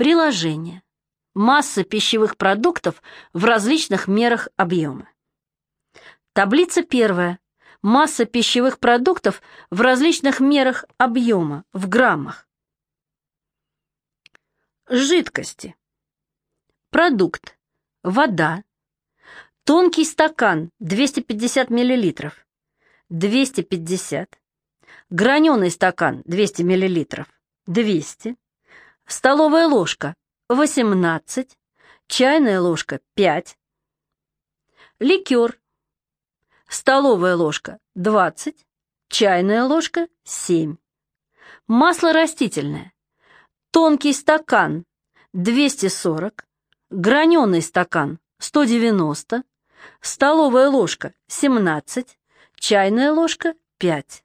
Приложение. Масса пищевых продуктов в различных мерах объема. Таблица первая. Масса пищевых продуктов в различных мерах объема, в граммах. Жидкости. Продукт. Вода. Тонкий стакан 250 мл. 250. Граненый стакан 200 мл. 200. Столовая ложка 18. Чайная ложка 5. Ликер. Столовая ложка 20. Чайная ложка 7. Масло растительное. Тонкий стакан 240, граненый стакан 190, столовая ложка 17, чайная ложка 5.